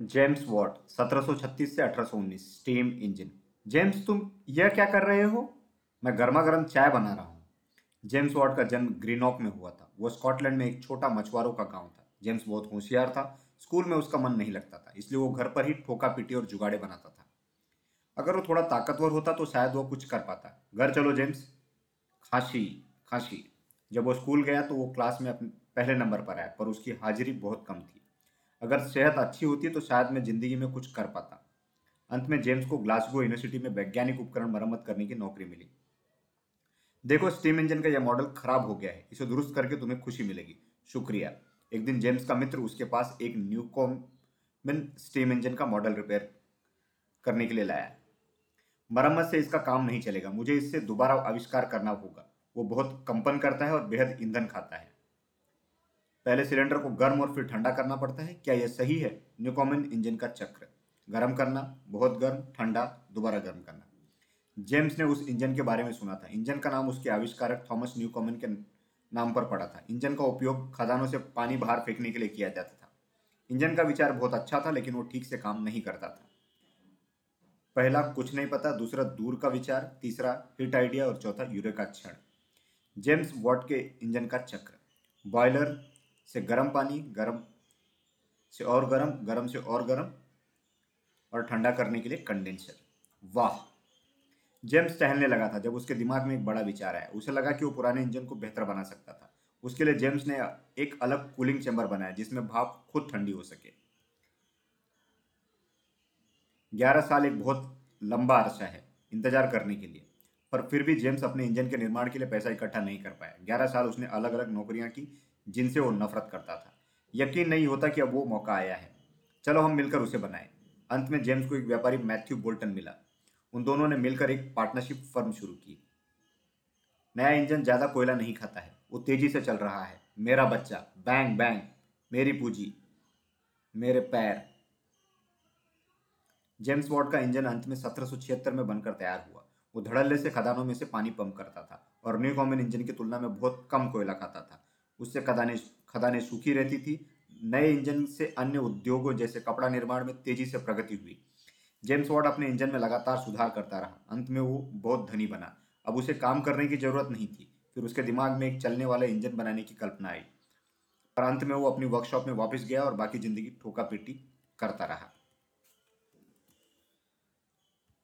James Watt 1736 से 1819 steam engine. James, तुम यह क्या कर रहे हो? मैं गर्मा गर्म चाय बना रहा हूँ। जेम्स वॉट का जन्म ग्रीनॉक में हुआ था। वो स्कॉटलैंड में एक छोटा मछुआरों का गाँव था। जेम्स बहुत होशियार था। स्कूल में उसका मन नहीं लगता था, इसलिए वो घर पर ही ठोका पीटी और जुगाड़े बनाता था। अगर वो थोड़ा ताकतवर होता तो शायद वो कुछ कर पाता। घर चलो जेम्स। खांसी खांसी। जब वो स्कूल गया तो वो क्लास में पहले नंबर पर आया, पर उसकी हाजिरी बहुत कम थी। अगर सेहत अच्छी होती तो शायद मैं ज़िंदगी में कुछ कर पाता। अंत में जेम्स को ग्लासगो यूनिवर्सिटी में वैज्ञानिक उपकरण मरम्मत करने की नौकरी मिली। देखो, स्टीम इंजन का यह मॉडल खराब हो गया है। इसे दुरुस्त करके तुम्हें खुशी मिलेगी। शुक्रिया। एक दिन जेम्स का मित्र उसके पास एक न्यूकॉमिन स्टीम इंजन का मॉडल रिपेयर करने के लिए लाया। मरम्मत से इसका काम नहीं चलेगा। मुझे इससे दोबारा आविष्कार करना होगा। वो बहुत कंपन करता है और बेहद ईंधन खाता है। पहले सिलेंडर को गर्म और फिर ठंडा करना पड़ता है। क्या यह सही है? न्यूकॉमन इंजन का चक्र। गर्म करना, बहुत गर्म, ठंडा, दोबारा गर्म करना। जेम्स ने उस इंजन के बारे में सुना था। इंजन का नाम उसके आविष्कारक थॉमस न्यूकॉमन के नाम पर पड़ा था। इंजन का उपयोग खदानों से पानी बाहर फेंकने के लिए किया जाता था। इंजन का विचार बहुत अच्छा था, लेकिन वो ठीक से काम नहीं करता था। पहला, कुछ नहीं पता। दूसरा, दूर का विचार। तीसरा, हिट आइडिया। और चौथा यूरे का क्षण। जेम्स वॉट के इंजन का चक्र। बॉयलर से गर्म पानी, गर्म से और गर्म गर्म से और गर्म और ठंडा करने के लिए कंडेंसर। वाह! जेम्स टहलने लगा था जब उसके दिमाग में एक बड़ा विचार आया। उसे लगा कि वो पुराने इंजन को बेहतर बना सकता था। उसके लिए जेम्स ने एक अलग कूलिंग चैम्बर बनाया जिसमें भाप खुद ठंडी हो सके। ग्यारह साल एक बहुत लंबा अरसा है इंतज़ार करने के लिए, पर फिर भी जेम्स अपने इंजन के निर्माण के लिए पैसा इकट्ठा नहीं कर पाया। ग्यारह साल उसने अलग अलग नौकरियाँ की जिनसे वो नफरत करता था। यकीन नहीं होता कि अब वो मौका आया है। चलो हम मिलकर उसे बनाए। अंत में जेम्स को एक व्यापारी मैथ्यू बोल्टन मिला। उन दोनों ने मिलकर एक पार्टनरशिप फर्म शुरू की। नया इंजन ज़्यादा कोयला नहीं खाता है। वो तेज़ी से चल रहा है। मेरा बच्चा बैंग बैंग मेरी पूंजी, मेरे पैर। जेम्स वॉट का इंजन अंत में सत्रह में बनकर तैयार हुआ। वो धड़ल्ले से खदानों में से पानी पंप करता था और न्यू कॉमन इंजन की तुलना में बहुत कम कोयला खाता था। उससे खदानें खदानें सूखी रहती थी। नए इंजन से अन्य उद्योगों जैसे कपड़ा निर्माण में तेज़ी से प्रगति हुई। जेम्स वॉट अपने इंजन में लगातार सुधार करता रहा। अंत में वो बहुत धनी बना। अब उसे काम करने की ज़रूरत नहीं थी। फिर उसके दिमाग में एक चलने वाला इंजन बनाने की कल्पना आई। पर अंत में वो अपनी वर्कशॉप में वापस गया और बाकी ज़िंदगी ठोका पीटी करता रहा।